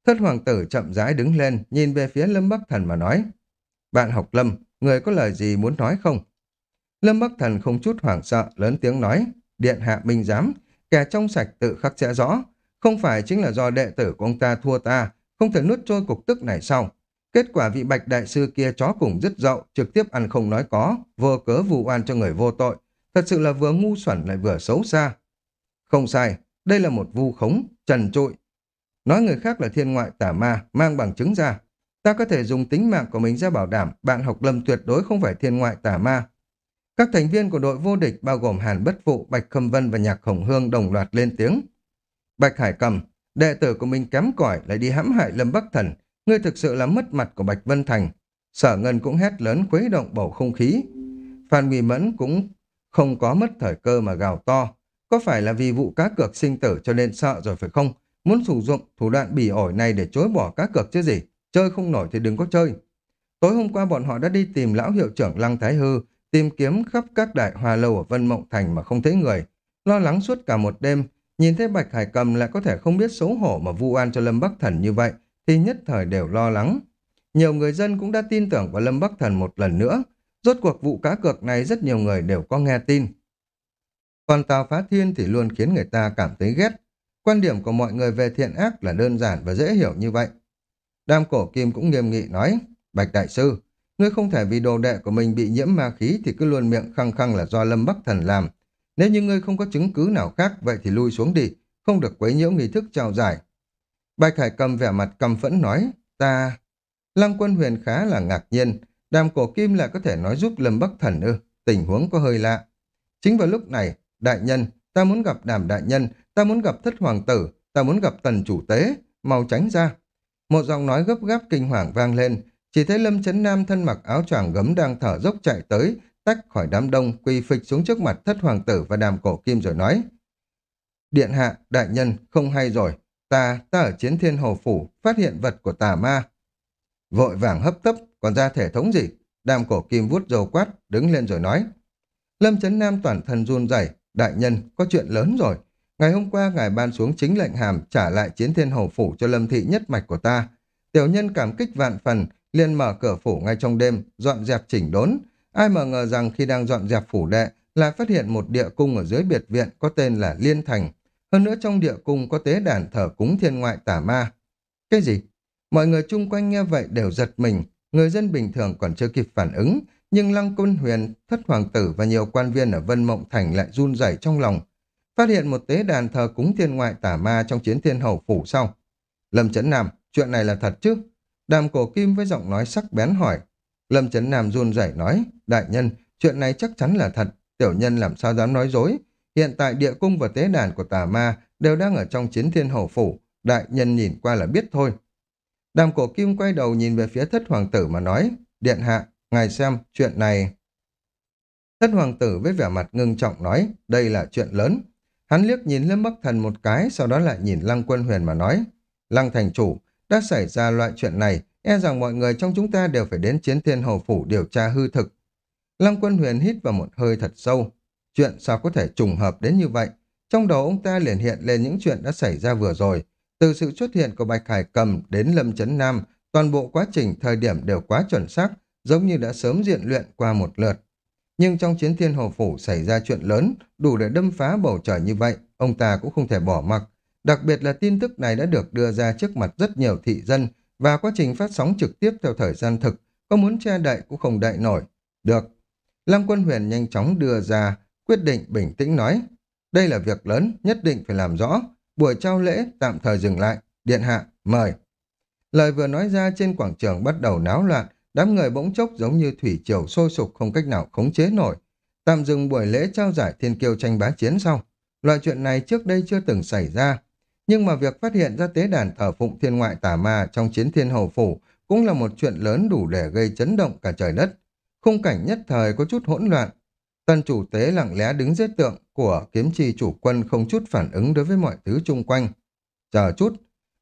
Thất hoàng tử chậm rãi đứng lên, nhìn về phía Lâm Bắc Thần mà nói. Bạn học Lâm, người có lời gì muốn nói không? Lâm Bắc Thần không chút hoảng sợ, lớn tiếng nói. Điện hạ minh giám, kẻ trong sạch tự khắc sẽ rõ. Không phải chính là do đệ tử của ông ta thua ta, không thể nuốt trôi cục tức này sau. Kết quả vị bạch đại sư kia chó cùng dứt dậu, trực tiếp ăn không nói có, vô cớ vụ oan cho người vô tội. Thật sự là vừa ngu xuẩn lại vừa xấu xa. Không sai, đây là một vu khống, trần trụi. Nói người khác là thiên ngoại tả ma, mang bằng chứng ra. Ta có thể dùng tính mạng của mình ra bảo đảm bạn học lâm tuyệt đối không phải thiên ngoại tả ma. Các thành viên của đội vô địch bao gồm Hàn Bất Phụ, Bạch Khâm Vân và Nhạc Hồng Hương đồng loạt lên tiếng. Bạch Hải Cầm, đệ tử của mình kém cỏi lại đi hãm hại Lâm Bắc Thần, ngươi thực sự là mất mặt của Bạch Vân Thành. Sở Ngân cũng hét lớn khuấy động bầu không khí. Phan Nguy Mẫn cũng không có mất thời cơ mà gào to. Có phải là vì vụ cá cược sinh tử cho nên sợ rồi phải không? Muốn sử dụng thủ đoạn bỉ ổi này để chối bỏ cá cược chứ gì? Chơi không nổi thì đừng có chơi. Tối hôm qua bọn họ đã đi tìm lão hiệu trưởng Lăng Thái Hư, tìm kiếm khắp các đại hòa lâu ở Vân Mộng Thành mà không thấy người. Lo lắng suốt cả một đêm, Nhìn thấy Bạch Hải Cầm lại có thể không biết xấu hổ mà vu oan cho Lâm Bắc Thần như vậy, thì nhất thời đều lo lắng. Nhiều người dân cũng đã tin tưởng vào Lâm Bắc Thần một lần nữa. Rốt cuộc vụ cá cược này rất nhiều người đều có nghe tin. Còn Tào Phá Thiên thì luôn khiến người ta cảm thấy ghét. Quan điểm của mọi người về thiện ác là đơn giản và dễ hiểu như vậy. Đam cổ kim cũng nghiêm nghị nói, Bạch Đại Sư, ngươi không thể vì đồ đệ của mình bị nhiễm ma khí thì cứ luôn miệng khăng khăng là do Lâm Bắc Thần làm. Nếu như ngươi không có chứng cứ nào khác, vậy thì lui xuống đi, không được quấy nhiễu nghi thức trao giải. Bạch Hải cầm vẻ mặt cầm phẫn nói, ta... Lăng quân huyền khá là ngạc nhiên, đàm cổ kim lại có thể nói giúp Lâm Bắc Thần ư, tình huống có hơi lạ. Chính vào lúc này, đại nhân, ta muốn gặp đàm đại nhân, ta muốn gặp thất hoàng tử, ta muốn gặp tần chủ tế, mau tránh ra. Một giọng nói gấp gáp kinh hoàng vang lên, chỉ thấy Lâm Chấn Nam thân mặc áo choàng gấm đang thở dốc chạy tới, tách khỏi đám đông, quỳ phịch xuống trước mặt thất hoàng tử và đàm cổ kim rồi nói. Điện hạ, đại nhân, không hay rồi, ta, ta ở chiến thiên hồ phủ, phát hiện vật của tà ma. Vội vàng hấp tấp, còn ra thể thống gì? Đàm cổ kim vuốt dầu quát, đứng lên rồi nói. Lâm Chấn Nam toàn thân run rẩy, đại nhân, có chuyện lớn rồi. Ngày hôm qua ngài ban xuống chính lệnh hàm trả lại chiến thiên hầu phủ cho lâm thị nhất mạch của ta. Tiểu nhân cảm kích vạn phần, liền mở cửa phủ ngay trong đêm, dọn dẹp chỉnh đốn. Ai mà ngờ rằng khi đang dọn dẹp phủ đệ, lại phát hiện một địa cung ở dưới biệt viện có tên là Liên Thành. Hơn nữa trong địa cung có tế đàn thờ cúng thiên ngoại tả ma. Cái gì? Mọi người chung quanh nghe vậy đều giật mình. Người dân bình thường còn chưa kịp phản ứng, nhưng Lăng Quân Huyền, Thất Hoàng Tử và nhiều quan viên ở Vân Mộng Thành lại run rẩy trong lòng. Phát hiện một tế đàn thờ cúng thiên ngoại tả ma trong chiến thiên hầu phủ sau. Lâm Chấn Nam, chuyện này là thật chứ? Đàm cổ kim với giọng nói sắc bén hỏi. Lâm Chấn Nam run rẩy nói, đại nhân, chuyện này chắc chắn là thật, tiểu nhân làm sao dám nói dối. Hiện tại địa cung và tế đàn của tà ma đều đang ở trong chiến thiên hầu phủ, đại nhân nhìn qua là biết thôi. Đàm cổ kim quay đầu nhìn về phía thất hoàng tử mà nói, điện hạ, ngài xem, chuyện này... Thất hoàng tử với vẻ mặt ngưng trọng nói, đây là chuyện lớn. Hắn liếc nhìn Lâm Bắc Thần một cái, sau đó lại nhìn Lăng Quân Huyền mà nói, Lăng thành chủ, đã xảy ra loại chuyện này, e rằng mọi người trong chúng ta đều phải đến chiến thiên hầu phủ điều tra hư thực. Lăng Quân Huyền hít vào một hơi thật sâu. Chuyện sao có thể trùng hợp đến như vậy? Trong đầu ông ta liền hiện lên những chuyện đã xảy ra vừa rồi, từ sự xuất hiện của Bạch Hải Cầm đến Lâm Chấn Nam, toàn bộ quá trình thời điểm đều quá chuẩn xác, giống như đã sớm diện luyện qua một lượt. Nhưng trong chiến thiên hồ phủ xảy ra chuyện lớn, đủ để đâm phá bầu trời như vậy, ông ta cũng không thể bỏ mặc. Đặc biệt là tin tức này đã được đưa ra trước mặt rất nhiều thị dân và quá trình phát sóng trực tiếp theo thời gian thực, có muốn che đậy cũng không đậy nổi. Được. Lăng quân huyền nhanh chóng đưa ra quyết định bình tĩnh nói, đây là việc lớn, nhất định phải làm rõ, buổi trao lễ tạm thời dừng lại, điện hạ, mời. Lời vừa nói ra trên quảng trường bắt đầu náo loạn, đám người bỗng chốc giống như thủy triều sôi sục không cách nào khống chế nổi. Tạm dừng buổi lễ trao giải thiên kiêu tranh bá chiến sau. Loại chuyện này trước đây chưa từng xảy ra. Nhưng mà việc phát hiện ra tế đàn thờ phụng thiên ngoại tà ma trong chiến thiên hầu phủ cũng là một chuyện lớn đủ để gây chấn động cả trời đất. Khung cảnh nhất thời có chút hỗn loạn. Tân chủ tế lặng lẽ đứng dưới tượng của kiếm trì chủ quân không chút phản ứng đối với mọi thứ chung quanh. Chờ chút,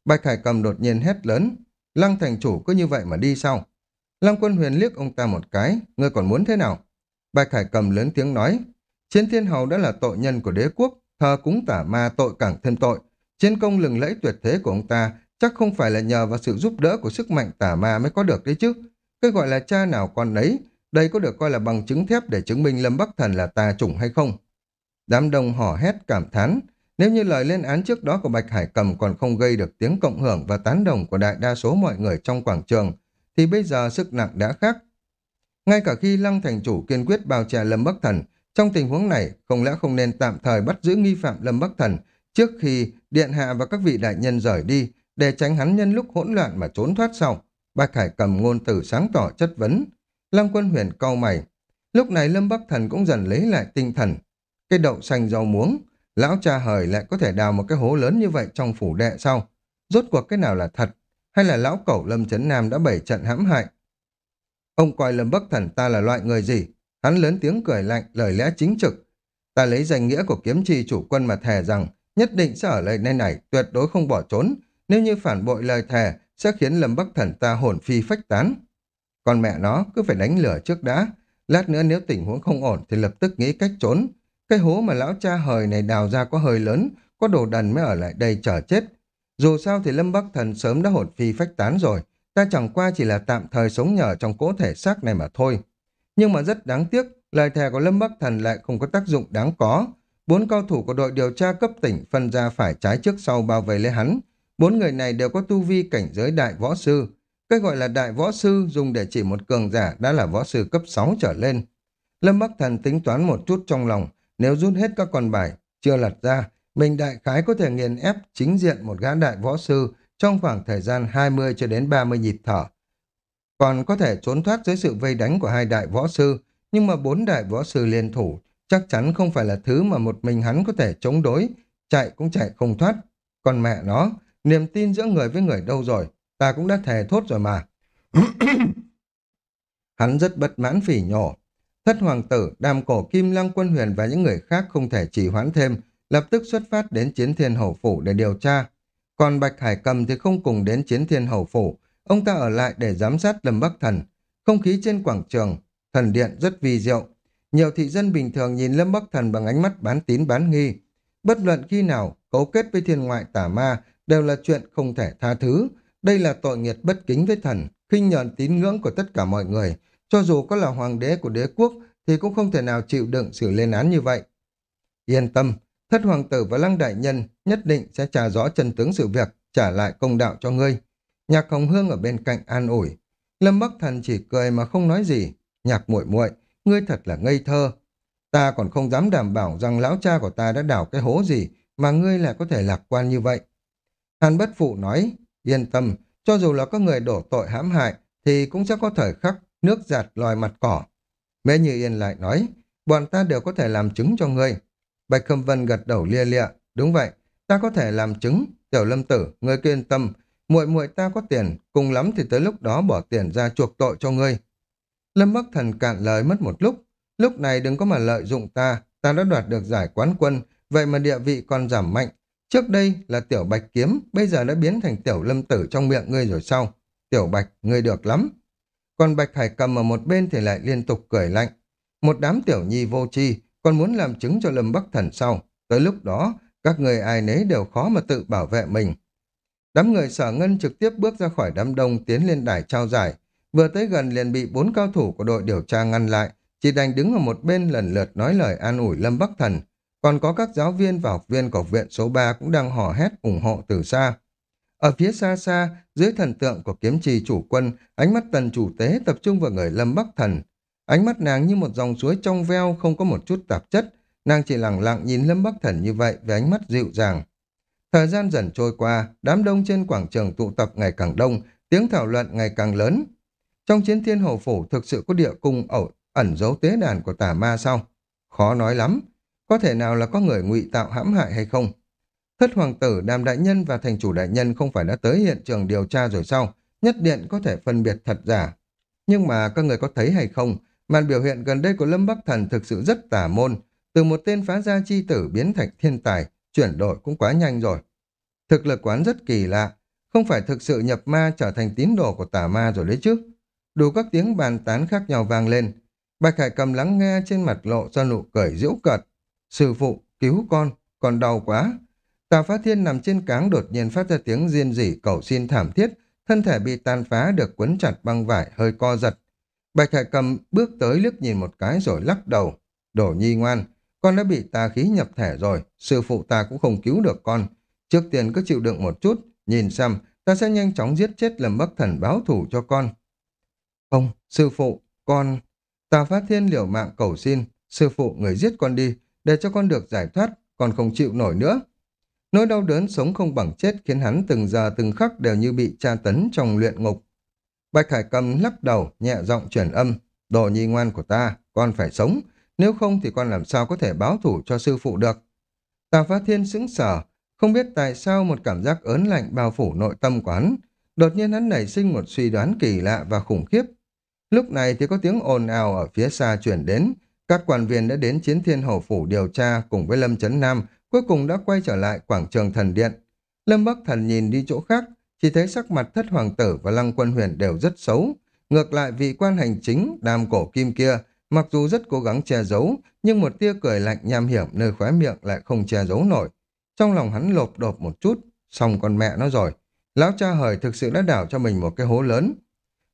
Bạch Hải cầm đột nhiên hét lớn. Lăng thành chủ cứ như vậy mà đi sau Lăng quân huyền liếc ông ta một cái, ngươi còn muốn thế nào? Bạch Hải cầm lớn tiếng nói, chiến thiên hầu đã là tội nhân của đế quốc, thờ cúng tả ma tội càng thêm tội. Chiến công lừng lẫy tuyệt thế của ông ta chắc không phải là nhờ vào sự giúp đỡ của sức mạnh tả ma mới có được đấy chứ. Cái gọi là cha nào con nấy, đây có được coi là bằng chứng thép để chứng minh Lâm Bắc Thần là tà chủng hay không? Đám đông hò hét cảm thán, nếu như lời lên án trước đó của Bạch Hải Cầm còn không gây được tiếng cộng hưởng và tán đồng của đại đa số mọi người trong quảng trường, thì bây giờ sức nặng đã khác. Ngay cả khi Lăng Thành Chủ kiên quyết bao che Lâm Bắc Thần, trong tình huống này không lẽ không nên tạm thời bắt giữ nghi phạm Lâm Bắc Thần trước khi Điện Hạ và các vị đại nhân rời đi để tránh hắn nhân lúc hỗn loạn mà trốn thoát sau. Bạch Hải cầm ngôn từ sáng tỏ chất vấn. Lăng quân huyền cau mày. Lúc này Lâm Bắc Thần cũng dần lấy lại tinh thần. Cái đậu xanh rau muống, lão cha hời lại có thể đào một cái hố lớn như vậy trong phủ đệ sau. Rốt cuộc cái nào là thật, hay là lão cẩu Lâm Trấn Nam đã bảy trận hãm hại? Ông coi Lâm Bắc Thần ta là loại người gì? Hắn lớn tiếng cười lạnh, lời lẽ chính trực. Ta lấy danh nghĩa của kiếm chi chủ quân mà thề rằng nhất định sẽ ở lại nơi này, tuyệt đối không bỏ trốn. Nếu như phản bội lời thề, sẽ khiến Lâm Bắc Thần ta hồn phi phách tán. Còn mẹ nó cứ phải đánh lửa trước đã. Lát nữa nếu tình huống không ổn thì lập tức nghĩ cách trốn. Cái hố mà lão cha hời này đào ra có hơi lớn, có đồ đần mới ở lại đây chờ chết. Dù sao thì Lâm Bắc Thần sớm đã hồn phi phách tán rồi, ta chẳng qua chỉ là tạm thời sống nhờ trong cỗ thể xác này mà thôi. Nhưng mà rất đáng tiếc, lời thề của Lâm Bắc Thần lại không có tác dụng đáng có. Bốn cao thủ của đội điều tra cấp tỉnh phân ra phải trái trước sau bao vây lấy hắn. Bốn người này đều có tu vi cảnh giới đại võ sư. Cái gọi là đại võ sư dùng để chỉ một cường giả đã là võ sư cấp 6 trở lên. Lâm Bắc Thần tính toán một chút trong lòng, nếu rút hết các con bài, chưa lật ra, mình đại khái có thể nghiền ép chính diện một gã đại võ sư trong khoảng thời gian 20 cho đến 30 nhịp thở. Còn có thể trốn thoát dưới sự vây đánh của hai đại võ sư, nhưng mà bốn đại võ sư liên thủ chắc chắn không phải là thứ mà một mình hắn có thể chống đối, chạy cũng chạy không thoát. Còn mẹ nó, niềm tin giữa người với người đâu rồi, ta cũng đã thề thốt rồi mà. hắn rất bất mãn phỉ nhổ. Thất hoàng tử, đàm cổ kim lăng quân huyền và những người khác không thể trì hoãn thêm, lập tức xuất phát đến chiến thiên hậu phủ để điều tra. Còn Bạch Hải Cầm thì không cùng đến chiến thiên hậu phủ, ông ta ở lại để giám sát Lâm Bắc Thần. Không khí trên quảng trường, thần điện rất vi diệu. Nhiều thị dân bình thường nhìn Lâm Bắc Thần bằng ánh mắt bán tín bán nghi. Bất luận khi nào, cấu kết với thiên ngoại tả ma đều là chuyện không thể tha thứ. Đây là tội nghiệt bất kính với thần, khinh nhờn tín ngưỡng của tất cả mọi người. Cho dù có là hoàng đế của đế quốc thì cũng không thể nào chịu đựng sự lên án như vậy. Yên tâm, thất hoàng tử và lăng đại nhân nhất định sẽ trả rõ chân tướng sự việc, trả lại công đạo cho ngươi. Nhạc Hồng Hương ở bên cạnh an ủi. Lâm Bắc Thần chỉ cười mà không nói gì. Nhạc muội muội, ngươi thật là ngây thơ. Ta còn không dám đảm bảo rằng lão cha của ta đã đào cái hố gì mà ngươi lại có thể lạc quan như vậy. Hàn Bất Phụ nói, yên tâm, cho dù là có người đổ tội hãm hại thì cũng sẽ có thời khắc nước giạt loài mặt cỏ. Mễ Như Yên lại nói, bọn ta đều có thể làm chứng cho ngươi. Bạch Khâm Vân gật đầu lia lịa, đúng vậy, ta có thể làm chứng, tiểu lâm tử, ngươi yên tâm, muội muội ta có tiền, cùng lắm thì tới lúc đó bỏ tiền ra chuộc tội cho ngươi. Lâm Bắc Thần cạn lời mất một lúc, lúc này đừng có mà lợi dụng ta, ta đã đoạt được giải quán quân, vậy mà địa vị còn giảm mạnh. Trước đây là tiểu bạch kiếm, bây giờ đã biến thành tiểu lâm tử trong miệng ngươi rồi sao? Tiểu bạch, ngươi được lắm. Còn bạch hải cầm ở một bên thì lại liên tục cười lạnh. Một đám tiểu nhi vô tri còn muốn làm chứng cho Lâm Bắc Thần sau. Tới lúc đó, các người ai nấy đều khó mà tự bảo vệ mình. Đám người sở ngân trực tiếp bước ra khỏi đám đông tiến lên đài trao giải. Vừa tới gần liền bị bốn cao thủ của đội điều tra ngăn lại, chỉ đành đứng ở một bên lần lượt nói lời an ủi Lâm Bắc Thần. Còn có các giáo viên và học viên của học viện số 3 cũng đang hò hét ủng hộ từ xa. Ở phía xa xa, dưới thần tượng của kiếm trì chủ quân, ánh mắt tần chủ tế tập trung vào người Lâm Bắc Thần. Ánh mắt nàng như một dòng suối trong veo không có một chút tạp chất, nàng chỉ lặng lặng nhìn Lâm Bắc Thần như vậy với ánh mắt dịu dàng. Thời gian dần trôi qua, đám đông trên quảng trường tụ tập ngày càng đông, tiếng thảo luận ngày càng lớn. Trong chiến thiên hồ phủ thực sự có địa cung ẩu, ẩn dấu tế đàn của tà ma sao? Khó nói lắm. Có thể nào là có người ngụy tạo hãm hại hay không? Thất hoàng tử, đàm đại nhân và thành chủ đại nhân không phải đã tới hiện trường điều tra rồi sao? Nhất điện có thể phân biệt thật giả. Nhưng mà các người có thấy hay không? Màn biểu hiện gần đây của Lâm Bắc Thần thực sự rất tà môn. Từ một tên phá gia chi tử biến thành thiên tài, chuyển đổi cũng quá nhanh rồi. Thực lực quán rất kỳ lạ, không phải thực sự nhập ma trở thành tín đồ của tà ma rồi đấy chứ. Đủ các tiếng bàn tán khác nhau vang lên. Bạch Hải cầm lắng nghe trên mặt lộ ra nụ cười giễu cợt. Sư phụ, cứu con, con đau quá. tà Phá Thiên nằm trên cáng đột nhiên phát ra tiếng riêng rỉ cầu xin thảm thiết, thân thể bị tàn phá được quấn chặt băng vải hơi co giật. Bạch Hải cầm bước tới liếc nhìn một cái rồi lắc đầu. Đổ nhi ngoan, con đã bị tà khí nhập thể rồi, sư phụ ta cũng không cứu được con. Trước tiên cứ chịu đựng một chút, nhìn xem, ta sẽ nhanh chóng giết chết lầm bất thần báo thủ cho con. Không, sư phụ, con... Tà phát thiên liều mạng cầu xin, sư phụ người giết con đi, để cho con được giải thoát, con không chịu nổi nữa. Nỗi đau đớn sống không bằng chết khiến hắn từng giờ từng khắc đều như bị tra tấn trong luyện ngục. Bạch Hải Cầm lắc đầu, nhẹ giọng chuyển âm, đồ nhi ngoan của ta, con phải sống, nếu không thì con làm sao có thể báo thủ cho sư phụ được. Tà Phá Thiên sững sờ, không biết tại sao một cảm giác ớn lạnh bao phủ nội tâm của hắn. Đột nhiên hắn nảy sinh một suy đoán kỳ lạ và khủng khiếp. Lúc này thì có tiếng ồn ào ở phía xa chuyển đến. Các quan viên đã đến chiến thiên hầu phủ điều tra cùng với Lâm Trấn Nam, cuối cùng đã quay trở lại quảng trường thần điện. Lâm Bắc Thần nhìn đi chỗ khác, chỉ thấy sắc mặt thất hoàng tử và lăng quân huyền đều rất xấu. Ngược lại vị quan hành chính, đàm cổ kim kia, mặc dù rất cố gắng che giấu, nhưng một tia cười lạnh nham hiểm nơi khóe miệng lại không che giấu nổi. Trong lòng hắn lộp đột một chút, xong con mẹ nó rồi. Lão cha hời thực sự đã đảo cho mình một cái hố lớn.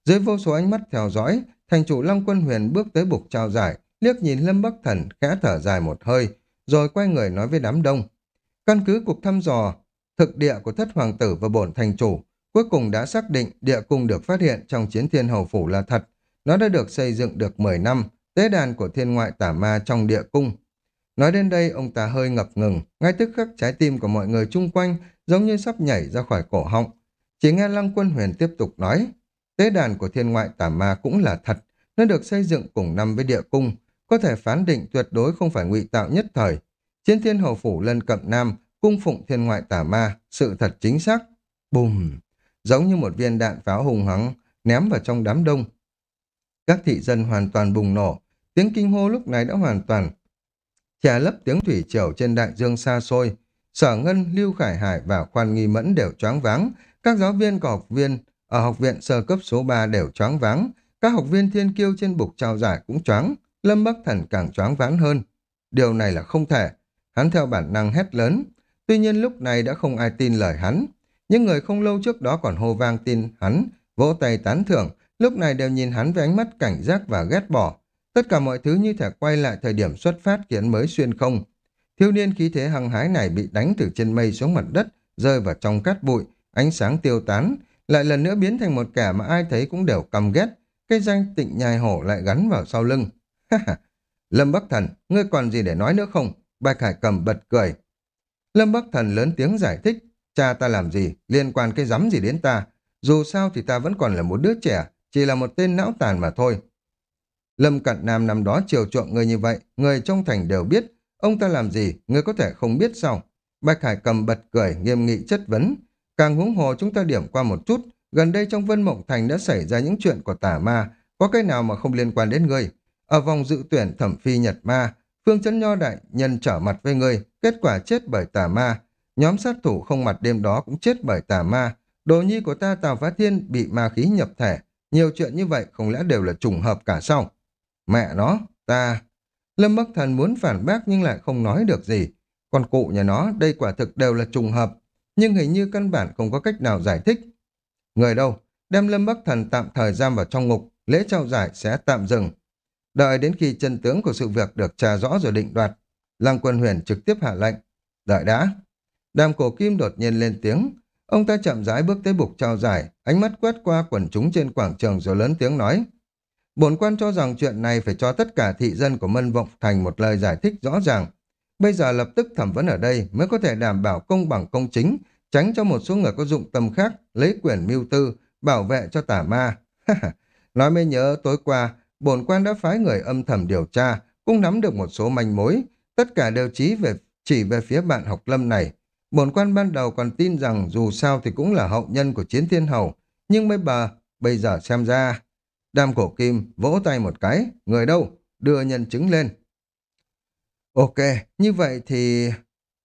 Dưới vô số ánh mắt theo dõi, thành chủ Long Quân Huyền bước tới bục trao giải, liếc nhìn Lâm Bắc Thần khẽ thở dài một hơi, rồi quay người nói với đám đông. Căn cứ cuộc thăm dò thực địa của thất hoàng tử và bổn thành chủ, cuối cùng đã xác định địa cung được phát hiện trong chiến thiên hầu phủ là thật. Nó đã được xây dựng được 10 năm, tế đàn của thiên ngoại tả ma trong địa cung. Nói đến đây, ông ta hơi ngập ngừng, ngay tức khắc trái tim của mọi người chung quanh giống như sắp nhảy ra khỏi cổ họng. Chỉ nghe Lăng Quân Huyền tiếp tục nói, tế đàn của thiên ngoại tả ma cũng là thật, nó được xây dựng cùng năm với địa cung, có thể phán định tuyệt đối không phải ngụy tạo nhất thời. Chiến thiên hầu phủ lân cận nam, cung phụng thiên ngoại tả ma, sự thật chính xác. Bùm! Giống như một viên đạn pháo hùng hắng ném vào trong đám đông. Các thị dân hoàn toàn bùng nổ, tiếng kinh hô lúc này đã hoàn toàn trà lấp tiếng thủy triều trên đại dương xa xôi. Sở Ngân, Lưu Khải Hải và Khoan Nghi Mẫn đều choáng váng, các giáo viên của học viên ở học viện sơ cấp số 3 đều choáng váng, các học viên thiên kiêu trên bục trao giải cũng choáng, Lâm Bắc Thần càng choáng váng hơn. Điều này là không thể. Hắn theo bản năng hét lớn. Tuy nhiên lúc này đã không ai tin lời hắn. Những người không lâu trước đó còn hô vang tin hắn, vỗ tay tán thưởng, lúc này đều nhìn hắn với ánh mắt cảnh giác và ghét bỏ. Tất cả mọi thứ như thể quay lại thời điểm xuất phát khiến mới xuyên không. Thiếu niên khí thế hăng hái này bị đánh từ trên mây xuống mặt đất, rơi vào trong cát bụi, ánh sáng tiêu tán, lại lần nữa biến thành một kẻ mà ai thấy cũng đều căm ghét, cây danh tịnh nhai hổ lại gắn vào sau lưng. Lâm Bắc Thần, ngươi còn gì để nói nữa không? Bạch Hải cầm bật cười. Lâm Bắc Thần lớn tiếng giải thích, cha ta làm gì, liên quan cái rắm gì đến ta. Dù sao thì ta vẫn còn là một đứa trẻ, chỉ là một tên não tàn mà thôi. Lâm Cận Nam năm đó chiều chuộng người như vậy, người trong thành đều biết, ông ta làm gì, người có thể không biết sao. Bạch Hải cầm bật cười, nghiêm nghị chất vấn. Càng huống hồ chúng ta điểm qua một chút, gần đây trong Vân Mộng Thành đã xảy ra những chuyện của tà ma, có cái nào mà không liên quan đến ngươi. Ở vòng dự tuyển thẩm phi Nhật Ma, Phương Chấn Nho Đại nhân trở mặt với ngươi, kết quả chết bởi tà ma. Nhóm sát thủ không mặt đêm đó cũng chết bởi tà ma. Đồ nhi của ta Tào Phá Thiên bị ma khí nhập thể. Nhiều chuyện như vậy không lẽ đều là trùng hợp cả sao? Mẹ nó, ta... Lâm Bắc Thần muốn phản bác nhưng lại không nói được gì. Còn cụ nhà nó, đây quả thực đều là trùng hợp. Nhưng hình như căn bản không có cách nào giải thích. Người đâu? Đem Lâm Bắc Thần tạm thời giam vào trong ngục, lễ trao giải sẽ tạm dừng. Đợi đến khi chân tướng của sự việc được tra rõ rồi định đoạt, Lăng Quân Huyền trực tiếp hạ lệnh. Đợi đã. Đàm cổ kim đột nhiên lên tiếng. Ông ta chậm rãi bước tới bục trao giải, ánh mắt quét qua quần chúng trên quảng trường rồi lớn tiếng nói. Bổn quan cho rằng chuyện này phải cho tất cả thị dân của Mân Vọng Thành một lời giải thích rõ ràng. Bây giờ lập tức thẩm vấn ở đây mới có thể đảm bảo công bằng công chính, tránh cho một số người có dụng tâm khác lấy quyền mưu tư, bảo vệ cho tả ma. Nói mới nhớ tối qua, bổn quan đã phái người âm thầm điều tra, cũng nắm được một số manh mối, tất cả đều chỉ về chỉ về phía bạn học lâm này. Bổn quan ban đầu còn tin rằng dù sao thì cũng là hậu nhân của chiến thiên hầu, nhưng mấy bà bây giờ xem ra. Đàm cổ kim vỗ tay một cái, người đâu, đưa nhân chứng lên. Ok, như vậy thì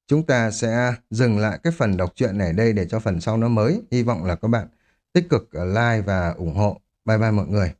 chúng ta sẽ dừng lại cái phần đọc truyện này đây để cho phần sau nó mới. Hy vọng là các bạn tích cực ờ, like và ủng hộ. Bye bye mọi người.